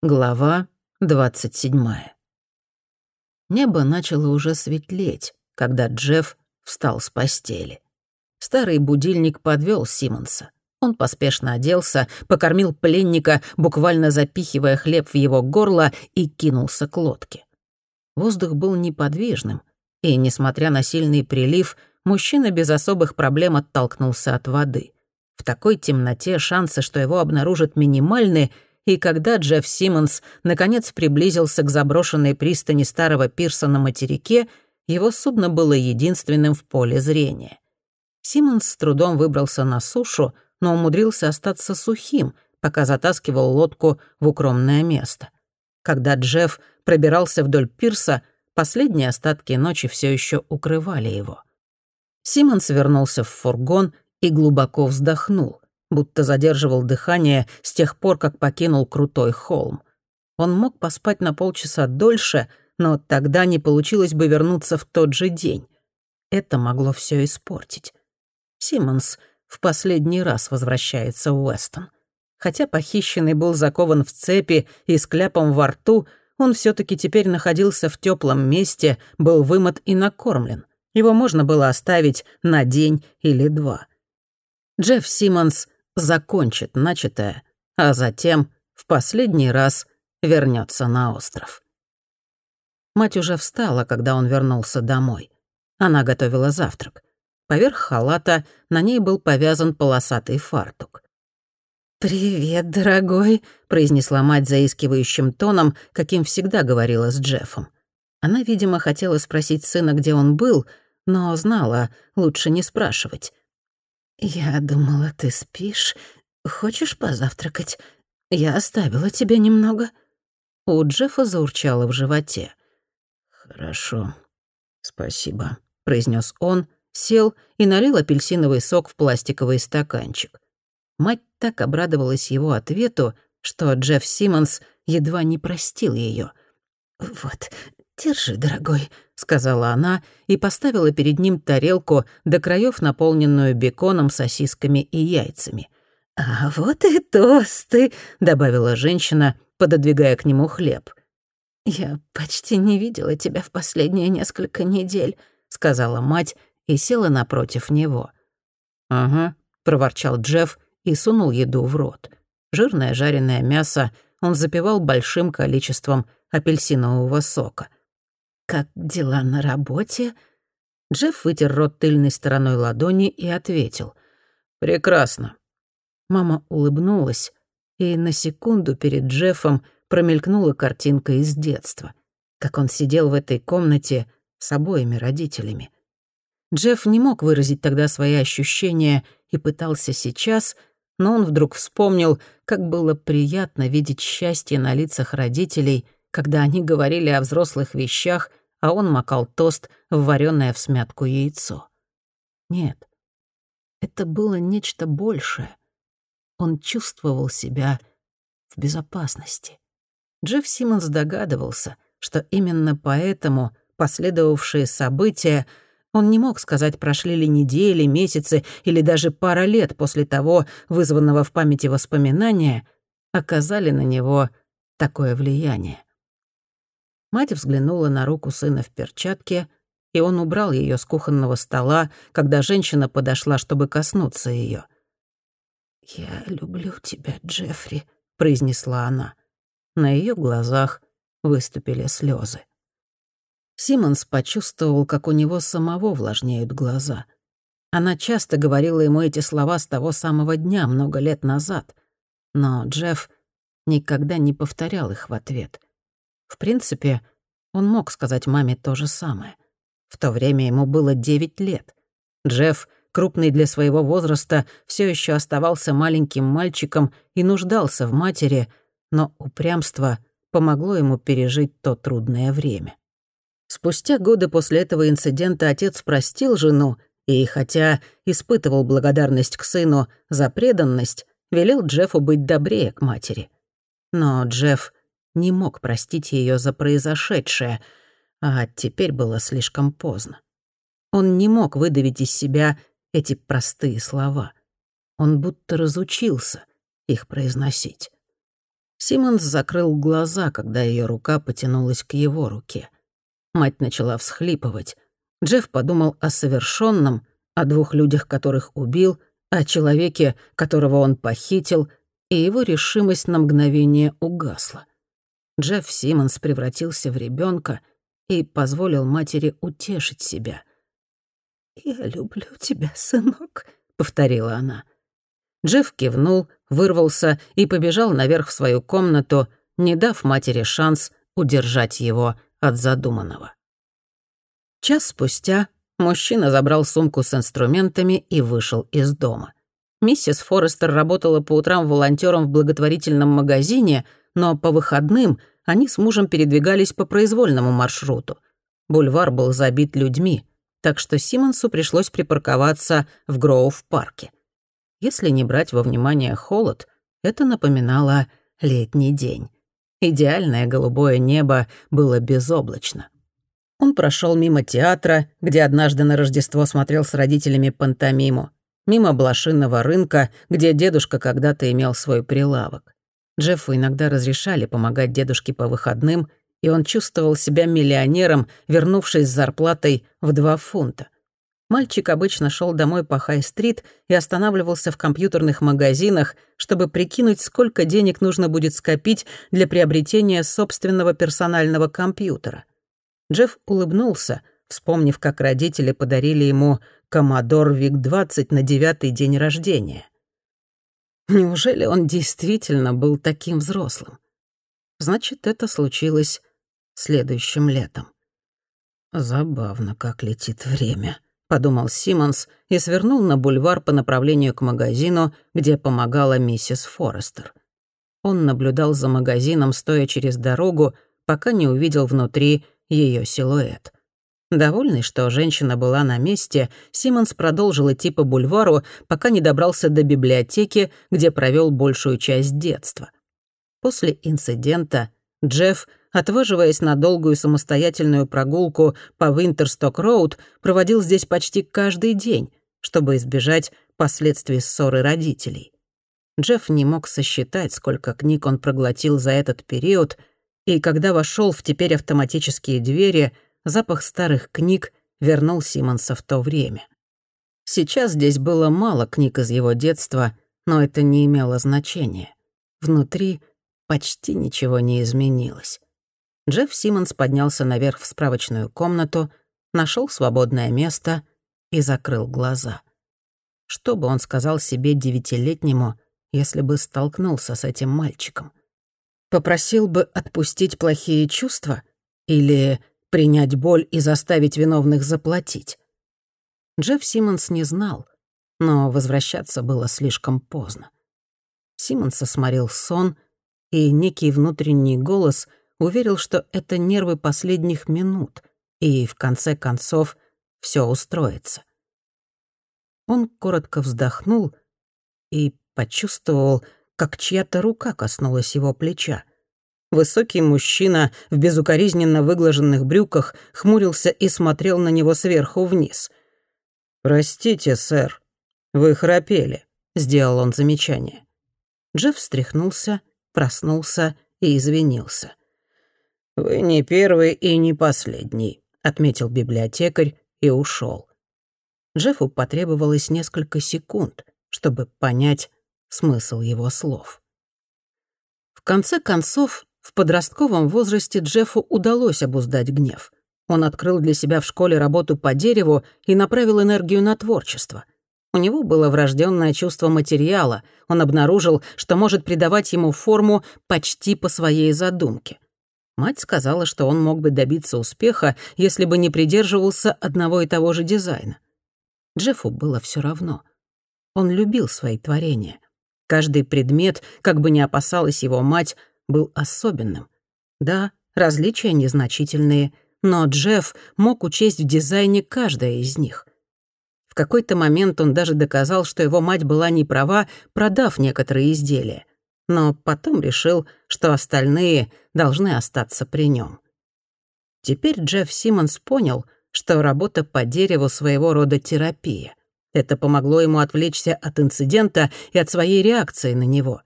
Глава двадцать седьмая. Небо начало уже светлеть, когда Джефф встал с постели. Старый будильник подвел Симмонса. Он поспешно оделся, покормил пленника, буквально запихивая хлеб в его горло, и кинулся к лодке. Воздух был неподвижным, и, несмотря на сильный прилив, мужчина без особых проблем оттолкнулся от воды. В такой темноте шансы, что его обнаружат, минимальны — и когда Джефф Симмонс наконец приблизился к заброшенной пристани старого пирса на материке, его судно было единственным в поле зрения. Симмонс с трудом выбрался на сушу, но умудрился остаться сухим, пока затаскивал лодку в укромное место. Когда Джефф пробирался вдоль пирса, последние остатки ночи все еще укрывали его. Симмонс вернулся в фургон и глубоко вздохнул — будто задерживал дыхание с тех пор, как покинул крутой холм. Он мог поспать на полчаса дольше, но тогда не получилось бы вернуться в тот же день. Это могло все испортить. Симмонс в последний раз возвращается в Уэстон. Хотя похищенный был закован в цепи и с кляпом во рту, он все таки теперь находился в теплом месте, был вымот и накормлен. Его можно было оставить на день или два. Джефф Симмонс закончит начатое, а затем в последний раз вернется на остров. Мать уже встала, когда он вернулся домой. Она готовила завтрак. Поверх халата на ней был повязан полосатый фартук. «Привет, дорогой», — произнесла мать заискивающим тоном, каким всегда говорила с Джеффом. Она, видимо, хотела спросить сына, где он был, но знала, лучше не спрашивать. «Я думала, ты спишь. Хочешь позавтракать? Я оставила тебе немного». У Джеффа заурчало в животе. «Хорошо, спасибо», — произнес он, сел и налил апельсиновый сок в пластиковый стаканчик. Мать так обрадовалась его ответу, что Джефф Симмонс едва не простил ее. «Вот, держи, дорогой», — сказала она и поставила перед ним тарелку до краев, наполненную беконом, сосисками и яйцами. «А вот и тосты», — добавила женщина, пододвигая к нему хлеб. «Я почти не видела тебя в последние несколько недель», — сказала мать и села напротив него. «Ага», — проворчал Джефф и сунул еду в рот. Жирное жареное мясо он запивал большим количеством апельсинового сока — «Как дела на работе?» Джефф вытер рот тыльной стороной ладони и ответил. «Прекрасно». Мама улыбнулась, и на секунду перед Джеффом промелькнула картинка из детства, как он сидел в этой комнате с обоими родителями. Джефф не мог выразить тогда свои ощущения и пытался сейчас, но он вдруг вспомнил, как было приятно видеть счастье на лицах родителей, когда они говорили о взрослых вещах а он макал тост в вареное в смятку яйцо. Нет, это было нечто большее. Он чувствовал себя в безопасности. Джефф Симмонс догадывался, что именно поэтому последовавшие события он не мог сказать, прошли ли недели, месяцы или даже пара лет после того вызванного в памяти воспоминания, оказали на него такое влияние. Мать взглянула на руку сына в перчатке, и он убрал ее с кухонного стола, когда женщина подошла, чтобы коснуться ее. «Я люблю тебя, Джеффри», — произнесла она. На ее глазах выступили слезы. Симмонс почувствовал, как у него самого влажнеют глаза. Она часто говорила ему эти слова с того самого дня, много лет назад. Но Джефф никогда не повторял их в ответ — в принципе, он мог сказать маме то же самое. В то время ему было девять лет. Джефф, крупный для своего возраста, все еще оставался маленьким мальчиком и нуждался в матери, но упрямство помогло ему пережить то трудное время. Спустя годы после этого инцидента отец простил жену и, хотя испытывал благодарность к сыну за преданность, велел Джеффу быть добрее к матери. Но Джефф не мог простить ее за произошедшее, а теперь было слишком поздно. Он не мог выдавить из себя эти простые слова. Он будто разучился их произносить. Симмонс закрыл глаза, когда ее рука потянулась к его руке. Мать начала всхлипывать. Джефф подумал о совершенном, о двух людях, которых убил, о человеке, которого он похитил, и его решимость на мгновение угасла. Джефф Симмонс превратился в ребенка и позволил матери утешить себя. «Я люблю тебя, сынок», — повторила она. Джефф кивнул, вырвался и побежал наверх в свою комнату, не дав матери шанс удержать его от задуманного. Час спустя мужчина забрал сумку с инструментами и вышел из дома. Миссис Форестер работала по утрам волонтером в благотворительном магазине, но по выходным они с мужем передвигались по произвольному маршруту. Бульвар был забит людьми, так что Симонсу пришлось припарковаться в Гроув-парке. Если не брать во внимание холод, это напоминало летний день. Идеальное голубое небо было безоблачно. Он прошел мимо театра, где однажды на Рождество смотрел с родителями пантомиму, мимо блошинного рынка, где дедушка когда-то имел свой прилавок. Джеффу иногда разрешали помогать дедушке по выходным, и он чувствовал себя миллионером, вернувшись с зарплатой в два фунта — Мальчик обычно шел домой по Хай-стрит и останавливался в компьютерных магазинах, чтобы прикинуть, сколько денег нужно будет скопить для приобретения собственного персонального компьютера. Джефф улыбнулся, вспомнив, как родители подарили ему Commodore VIC-20 на девятый день рождения. Неужели он действительно был таким взрослым? Значит, это случилось следующим летом. Забавно, как летит время. — подумал Симмонс и свернул на бульвар по направлению к магазину, где помогала миссис Форестер. Он наблюдал за магазином, стоя через дорогу, пока не увидел внутри ее силуэт. Довольный, что женщина была на месте, Симмонс продолжил идти по бульвару, пока не добрался до библиотеки, где провел большую часть детства. После инцидента Джефф отваживаясь на долгую самостоятельную прогулку по Винтерсток-Роуд, проводил здесь почти каждый день, чтобы избежать последствий ссоры родителей. Джефф не мог сосчитать, сколько книг он проглотил за этот период, и когда вошел в теперь автоматические двери, запах старых книг вернул Симмонса в то время. Сейчас здесь было мало книг из его детства, но это не имело значения. Внутри почти ничего не изменилось. Джефф Симмонс поднялся наверх в справочную комнату, нашел свободное место и закрыл глаза. Что бы он сказал себе девятилетнему, если бы столкнулся с этим мальчиком? Попросил бы отпустить плохие чувства или принять боль и заставить виновных заплатить? Джефф Симмонс не знал, но возвращаться было слишком поздно. Симмонса сморил сон, и некий внутренний голос — уверил, что это нервы последних минут, и в конце концов все устроится. Он коротко вздохнул и почувствовал, как чья-то рука коснулась его плеча. Высокий мужчина в безукоризненно выглаженных брюках хмурился и смотрел на него сверху вниз. «Простите, сэр, вы храпели», — сделал он замечание. Джефф встряхнулся, проснулся и извинился. «Вы не первый и не последний», — отметил библиотекарь и ушел. Джеффу потребовалось несколько секунд, чтобы понять смысл его слов. В конце концов, в подростковом возрасте Джеффу удалось обуздать гнев. Он открыл для себя в школе работу по дереву и направил энергию на творчество. У него было врожденное чувство материала, он обнаружил, что может придавать ему форму почти по своей задумке — Мать сказала, что он мог бы добиться успеха, если бы не придерживался одного и того же дизайна. Джеффу было все равно. Он любил свои творения. Каждый предмет, как бы ни опасалась его мать, был особенным. Да, различия незначительные, но Джефф мог учесть в дизайне каждое из них. В какой-то момент он даже доказал, что его мать была не права, продав некоторые изделия но потом решил, что остальные должны остаться при нем. Теперь Джефф Симмонс понял, что работа по дереву своего рода терапия. Это помогло ему отвлечься от инцидента и от своей реакции на него.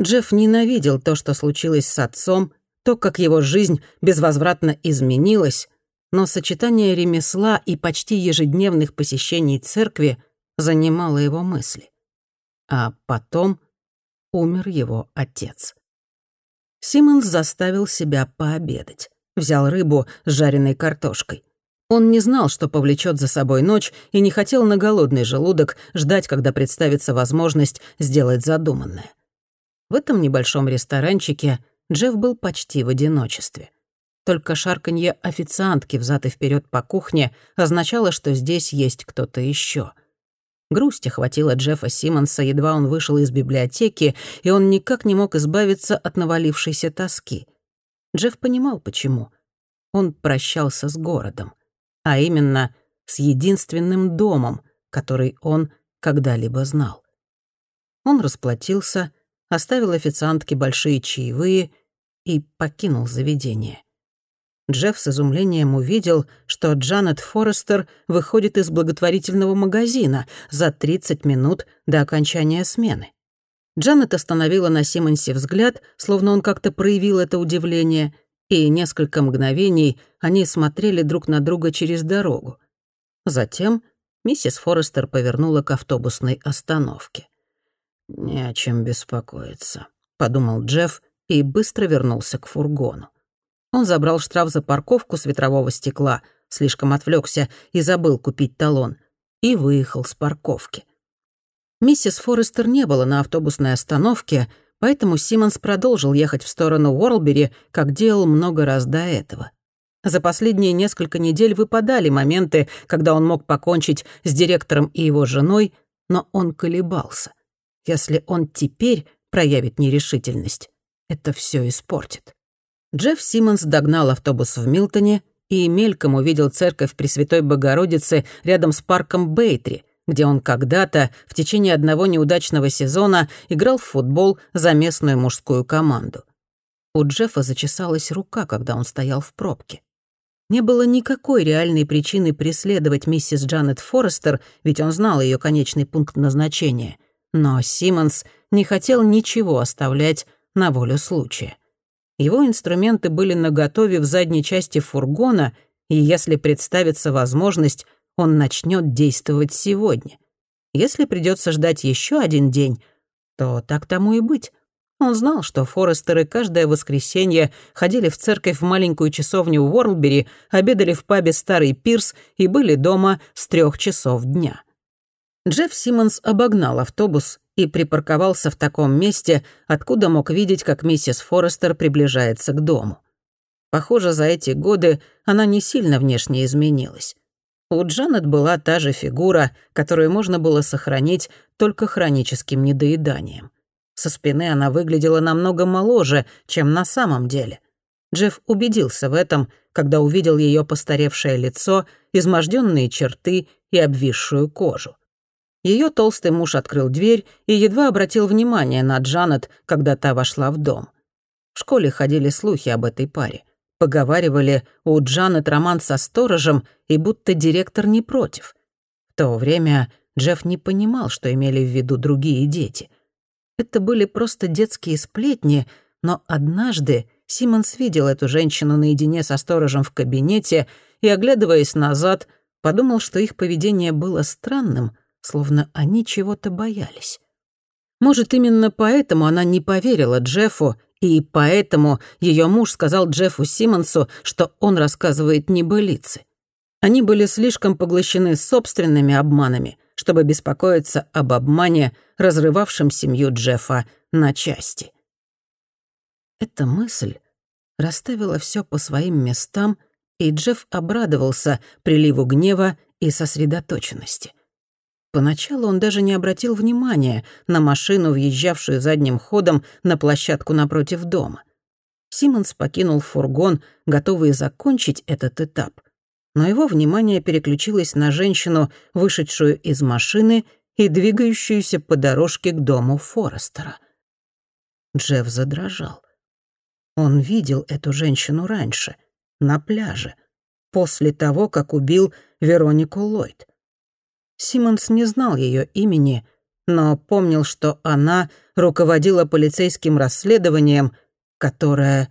Джефф ненавидел то, что случилось с отцом, то, как его жизнь безвозвратно изменилась, но сочетание ремесла и почти ежедневных посещений церкви занимало его мысли. А потом умер его отец. Симмонс заставил себя пообедать. Взял рыбу с жареной картошкой. Он не знал, что повлечет за собой ночь, и не хотел на голодный желудок ждать, когда представится возможность сделать задуманное. В этом небольшом ресторанчике Джефф был почти в одиночестве. Только шарканье официантки взад и вперед по кухне означало, что здесь есть кто-то еще. Грусть охватила Джеффа Симмонса, едва он вышел из библиотеки, и он никак не мог избавиться от навалившейся тоски. Джефф понимал, почему. Он прощался с городом, а именно с единственным домом, который он когда-либо знал. Он расплатился, оставил официантке большие чаевые и покинул заведение. Джефф с изумлением увидел, что Джанет Форестер выходит из благотворительного магазина за 30 минут до окончания смены. Джанет остановила на Симонсе взгляд, словно он как-то проявил это удивление, и несколько мгновений они смотрели друг на друга через дорогу. Затем миссис Форестер повернула к автобусной остановке. «Не о чем беспокоиться», — подумал Джефф и быстро вернулся к фургону. Он забрал штраф за парковку с ветрового стекла, слишком отвлекся и забыл купить талон, и выехал с парковки. Миссис Форестер не было на автобусной остановке, поэтому Симмонс продолжил ехать в сторону Уорлбери, как делал много раз до этого. За последние несколько недель выпадали моменты, когда он мог покончить с директором и его женой, но он колебался. Если он теперь проявит нерешительность, это все испортит. Джефф Симмонс догнал автобус в Милтоне и мельком увидел церковь Пресвятой Богородицы рядом с парком Бейтри, где он когда-то в течение одного неудачного сезона играл в футбол за местную мужскую команду. У Джеффа зачесалась рука, когда он стоял в пробке. Не было никакой реальной причины преследовать миссис Джанет Форестер, ведь он знал ее конечный пункт назначения. Но Симмонс не хотел ничего оставлять на волю случая. Его инструменты были наготове в задней части фургона, и если представится возможность, он начнет действовать сегодня. Если придется ждать еще один день, то так тому и быть. Он знал, что Форестеры каждое воскресенье ходили в церковь в маленькую часовню в Уорлбери, обедали в пабе «Старый Пирс» и были дома с трех часов дня. Джефф Симмонс обогнал автобус и припарковался в таком месте, откуда мог видеть, как миссис Форестер приближается к дому. Похоже, за эти годы она не сильно внешне изменилась. У Джанет была та же фигура, которую можно было сохранить только хроническим недоеданием. Со спины она выглядела намного моложе, чем на самом деле. Джефф убедился в этом, когда увидел ее постаревшее лицо, изможденные черты и обвисшую кожу. Ее толстый муж открыл дверь и едва обратил внимание на Джанет, когда та вошла в дом. В школе ходили слухи об этой паре. Поговаривали, у Джанет роман со сторожем, и будто директор не против. В то время Джефф не понимал, что имели в виду другие дети. Это были просто детские сплетни, но однажды Симмонс видел эту женщину наедине со сторожем в кабинете и, оглядываясь назад, подумал, что их поведение было странным, словно они чего-то боялись. Может, именно поэтому она не поверила Джеффу, и поэтому ее муж сказал Джеффу Симмонсу, что он рассказывает небылицы. Они были слишком поглощены собственными обманами, чтобы беспокоиться об обмане, разрывавшем семью Джеффа на части. Эта мысль расставила все по своим местам, и Джефф обрадовался приливу гнева и сосредоточенности. Поначалу он даже не обратил внимания на машину, въезжавшую задним ходом на площадку напротив дома. Симмонс покинул фургон, готовый закончить этот этап. Но его внимание переключилось на женщину, вышедшую из машины и двигающуюся по дорожке к дому Форестера. Джефф задрожал. Он видел эту женщину раньше, на пляже, после того, как убил Веронику Ллойд. Симмонс не знал ее имени, но помнил, что она руководила полицейским расследованием, которое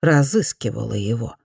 разыскивало его.